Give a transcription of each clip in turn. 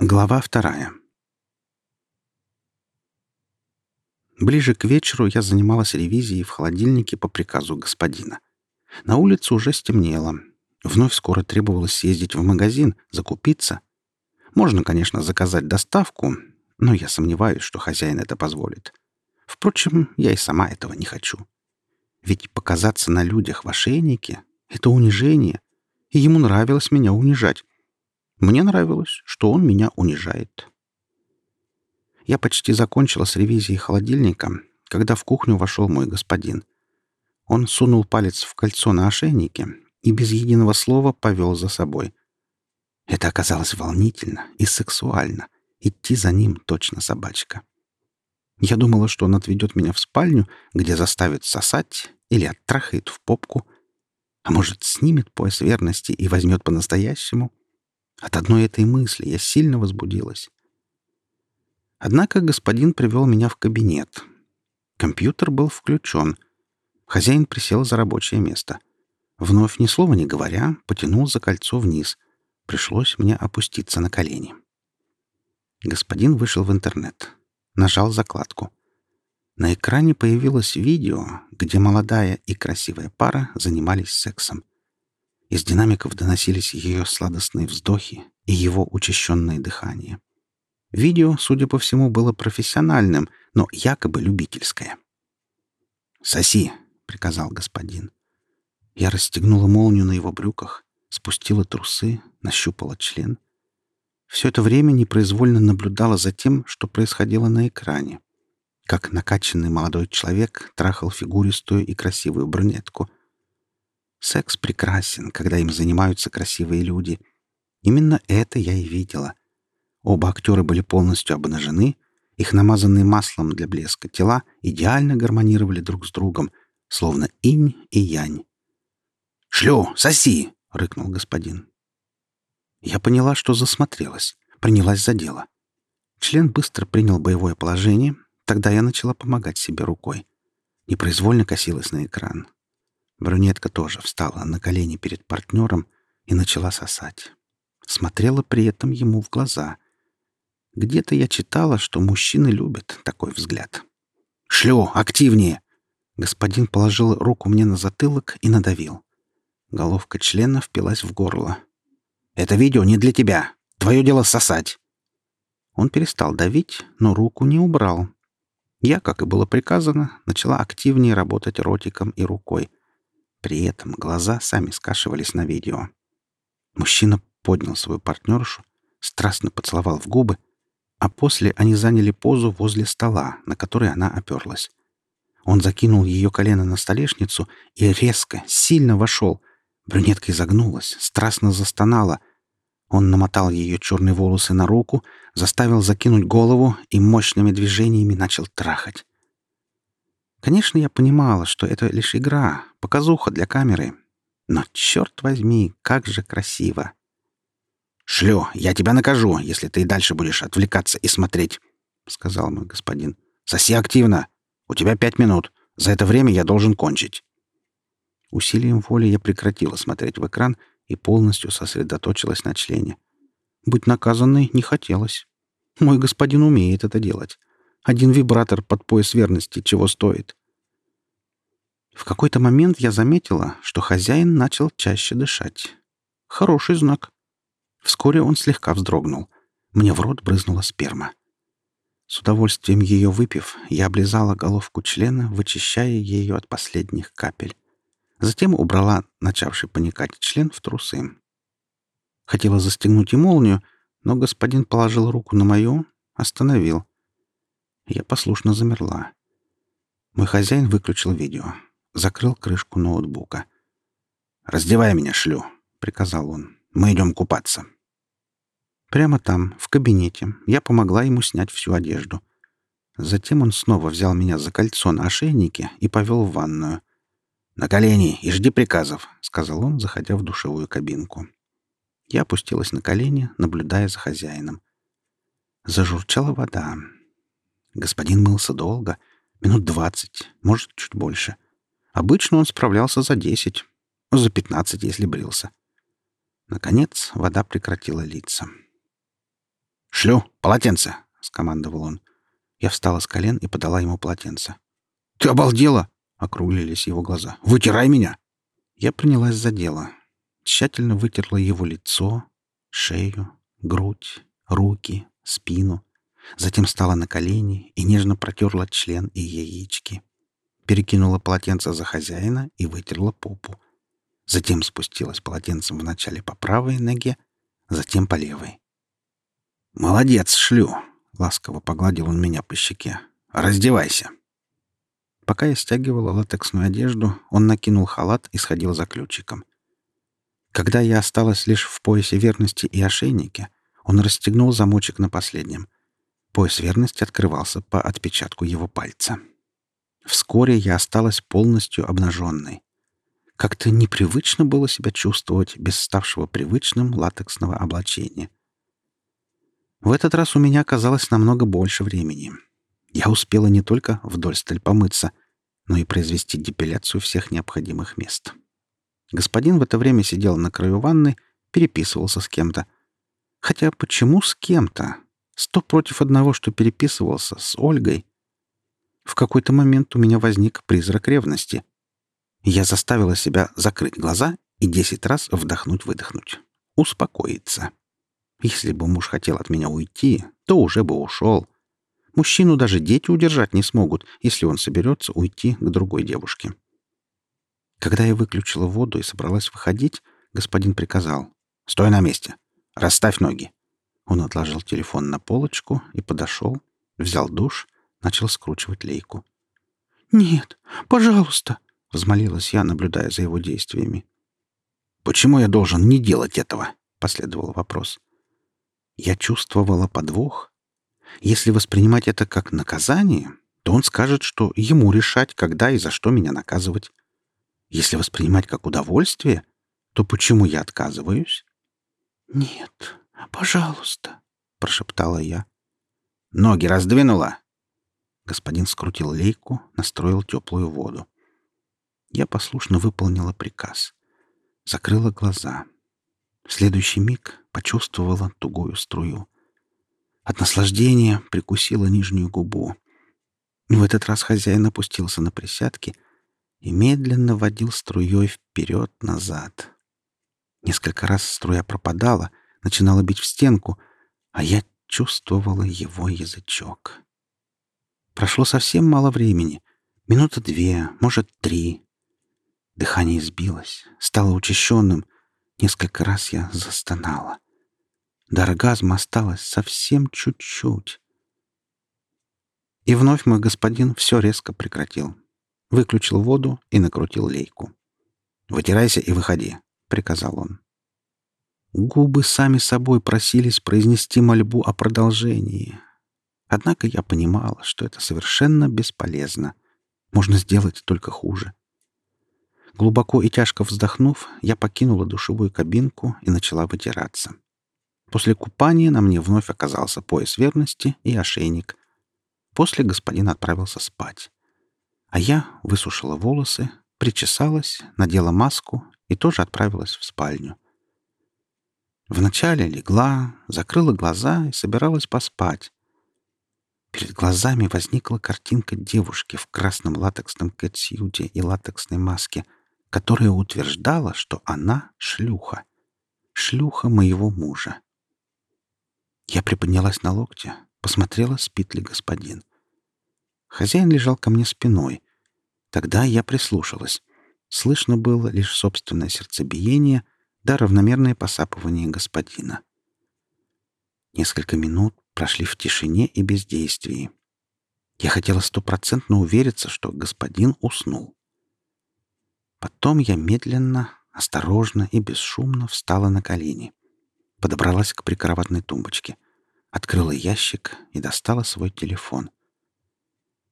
Глава вторая. Ближе к вечеру я занималась ревизией в холодильнике по приказу господина. На улице уже стемнело. Вновь скоро требовалось съездить в магазин, закупиться. Можно, конечно, заказать доставку, но я сомневаюсь, что хозяин это позволит. Впрочем, я и сама этого не хочу. Ведь показаться на людях в ошейнике — это унижение, и ему нравилось меня унижать. Мне нравилось, что он меня унижает. Я почти закончила с ревизией холодильника, когда в кухню вошел мой господин. Он сунул палец в кольцо на ошейнике и без единого слова повел за собой. Это оказалось волнительно и сексуально. Идти за ним точно собачка. Я думала, что он отведет меня в спальню, где заставит сосать или оттрахает в попку, а может, снимет пояс верности и возьмет по-настоящему. От одной этой мысли я сильно возбудилась. Однако господин привел меня в кабинет. Компьютер был включен. Хозяин присел за рабочее место. Вновь ни слова не говоря, потянул за кольцо вниз. Пришлось мне опуститься на колени. Господин вышел в интернет. Нажал закладку. На экране появилось видео, где молодая и красивая пара занимались сексом. Из динамиков доносились ее сладостные вздохи и его учащенное дыхание. Видео, судя по всему, было профессиональным, но якобы любительское. «Соси!» — приказал господин. Я расстегнула молнию на его брюках, спустила трусы, нащупала член. Все это время непроизвольно наблюдала за тем, что происходило на экране. Как накачанный молодой человек трахал фигуристую и красивую брюнетку — Секс прекрасен, когда им занимаются красивые люди. Именно это я и видела. Оба актера были полностью обнажены, их намазанные маслом для блеска тела идеально гармонировали друг с другом, словно инь и янь. «Шлю, соси!» — рыкнул господин. Я поняла, что засмотрелась, принялась за дело. Член быстро принял боевое положение, тогда я начала помогать себе рукой. Непроизвольно косилась на экран. Брюнетка тоже встала на колени перед партнером и начала сосать. Смотрела при этом ему в глаза. Где-то я читала, что мужчины любят такой взгляд. «Шлю! Активнее!» Господин положил руку мне на затылок и надавил. Головка члена впилась в горло. «Это видео не для тебя. Твое дело сосать!» Он перестал давить, но руку не убрал. Я, как и было приказано, начала активнее работать ротиком и рукой — при этом глаза сами скашивались на видео. Мужчина поднял свою партнершу, страстно поцеловал в губы, а после они заняли позу возле стола, на который она оперлась. Он закинул ее колено на столешницу и резко, сильно вошел. Брюнетка изогнулась, страстно застонала. Он намотал ее черные волосы на руку, заставил закинуть голову и мощными движениями начал трахать. Конечно, я понимала, что это лишь игра, показуха для камеры. Но, черт возьми, как же красиво. «Шлю, я тебя накажу, если ты и дальше будешь отвлекаться и смотреть», — сказал мой господин. «Соси активно. У тебя пять минут. За это время я должен кончить». Усилием воли я прекратила смотреть в экран и полностью сосредоточилась на члене. Быть наказанной не хотелось. Мой господин умеет это делать. Один вибратор под пояс верности чего стоит. В какой-то момент я заметила, что хозяин начал чаще дышать. Хороший знак. Вскоре он слегка вздрогнул. Мне в рот брызнула сперма. С удовольствием ее выпив, я облизала головку члена, вычищая ее от последних капель. Затем убрала начавший паникать член в трусы. Хотела застегнуть и молнию, но господин положил руку на мою, остановил. Я послушно замерла. Мой хозяин выключил видео, закрыл крышку ноутбука. «Раздевай меня, шлю», — приказал он. «Мы идем купаться». Прямо там, в кабинете, я помогла ему снять всю одежду. Затем он снова взял меня за кольцо на ошейнике и повел в ванную. «На колени и жди приказов», — сказал он, заходя в душевую кабинку. Я опустилась на колени, наблюдая за хозяином. Зажурчала вода. Господин мылся долго, минут двадцать, может, чуть больше. Обычно он справлялся за десять, за пятнадцать, если брился. Наконец вода прекратила литься. «Шлю! Полотенце!» — скомандовал он. Я встала с колен и подала ему полотенце. «Ты обалдела!» — округлились его глаза. «Вытирай меня!» Я принялась за дело. Тщательно вытерла его лицо, шею, грудь, руки, спину. Затем стала на колени и нежно протерла член и яички. Перекинула полотенце за хозяина и вытерла попу. Затем спустилась полотенцем вначале по правой ноге, затем по левой. «Молодец, шлю!» — ласково погладил он меня по щеке. «Раздевайся!» Пока я стягивала латексную одежду, он накинул халат и сходил за ключиком. Когда я осталась лишь в поясе верности и ошейнике, он расстегнул замочек на последнем. Пояс верности открывался по отпечатку его пальца. Вскоре я осталась полностью обнаженной. Как-то непривычно было себя чувствовать без ставшего привычным латексного облачения. В этот раз у меня оказалось намного больше времени. Я успела не только вдоль столь помыться, но и произвести депиляцию всех необходимых мест. Господин в это время сидел на краю ванны, переписывался с кем-то. Хотя почему с кем-то? Сто против одного, что переписывался с Ольгой. В какой-то момент у меня возник призрак ревности. Я заставила себя закрыть глаза и десять раз вдохнуть-выдохнуть. Успокоиться. Если бы муж хотел от меня уйти, то уже бы ушел. Мужчину даже дети удержать не смогут, если он соберется уйти к другой девушке. Когда я выключила воду и собралась выходить, господин приказал. «Стой на месте! Расставь ноги!» Он отложил телефон на полочку и подошел, взял душ, начал скручивать лейку. «Нет, пожалуйста!» — взмолилась я, наблюдая за его действиями. «Почему я должен не делать этого?» — последовал вопрос. Я чувствовала подвох. Если воспринимать это как наказание, то он скажет, что ему решать, когда и за что меня наказывать. Если воспринимать как удовольствие, то почему я отказываюсь? «Нет, пожалуйста», — прошептала я. «Ноги раздвинула?» Господин скрутил лейку, настроил теплую воду. Я послушно выполнила приказ. Закрыла глаза. В следующий миг почувствовала тугую струю. От наслаждения прикусила нижнюю губу. В этот раз хозяин опустился на присядки и медленно водил струей вперед-назад. Несколько раз струя пропадала, начинала бить в стенку, а я чувствовала его язычок. Прошло совсем мало времени. Минуты две, может, три. Дыхание сбилось, стало учащенным — Несколько раз я застонала. До оргазма осталось совсем чуть-чуть. И вновь мой господин все резко прекратил. Выключил воду и накрутил лейку. «Вытирайся и выходи», — приказал он. Губы сами собой просились произнести мольбу о продолжении. Однако я понимала, что это совершенно бесполезно. Можно сделать только хуже. Глубоко и тяжко вздохнув, я покинула душевую кабинку и начала вытираться. После купания на мне вновь оказался пояс верности и ошейник. После господин отправился спать. А я высушила волосы, причесалась, надела маску и тоже отправилась в спальню. Вначале легла, закрыла глаза и собиралась поспать. Перед глазами возникла картинка девушки в красном латексном кэтсьюте и латексной маске — которая утверждала, что она шлюха. Шлюха моего мужа. Я приподнялась на локте, посмотрела, спит ли господин. Хозяин лежал ко мне спиной. Тогда я прислушалась. Слышно было лишь собственное сердцебиение да равномерное посапывание господина. Несколько минут прошли в тишине и бездействии. Я хотела стопроцентно увериться, что господин уснул. Потом я медленно, осторожно и бесшумно встала на колени. Подобралась к прикроватной тумбочке. Открыла ящик и достала свой телефон.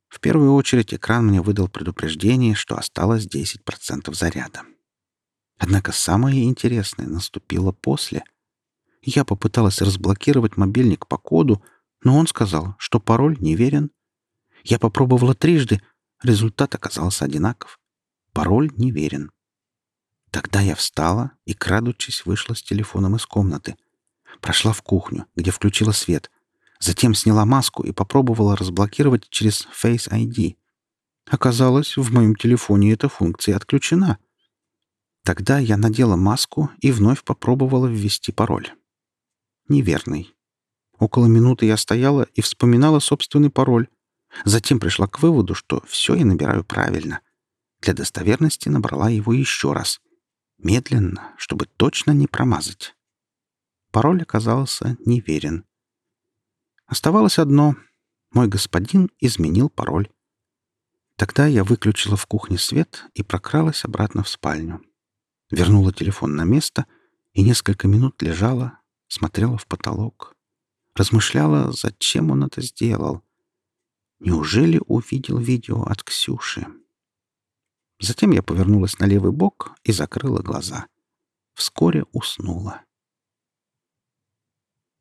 В первую очередь экран мне выдал предупреждение, что осталось 10% заряда. Однако самое интересное наступило после. Я попыталась разблокировать мобильник по коду, но он сказал, что пароль неверен. Я попробовала трижды, результат оказался одинаков. Пароль неверен. Тогда я встала и, крадучись, вышла с телефоном из комнаты. Прошла в кухню, где включила свет. Затем сняла маску и попробовала разблокировать через Face ID. Оказалось, в моем телефоне эта функция отключена. Тогда я надела маску и вновь попробовала ввести пароль. Неверный. Около минуты я стояла и вспоминала собственный пароль. Затем пришла к выводу, что все я набираю правильно. Для достоверности набрала его еще раз. Медленно, чтобы точно не промазать. Пароль оказался неверен. Оставалось одно. Мой господин изменил пароль. Тогда я выключила в кухне свет и прокралась обратно в спальню. Вернула телефон на место и несколько минут лежала, смотрела в потолок. Размышляла, зачем он это сделал. Неужели увидел видео от Ксюши? Затем я повернулась на левый бок и закрыла глаза. Вскоре уснула.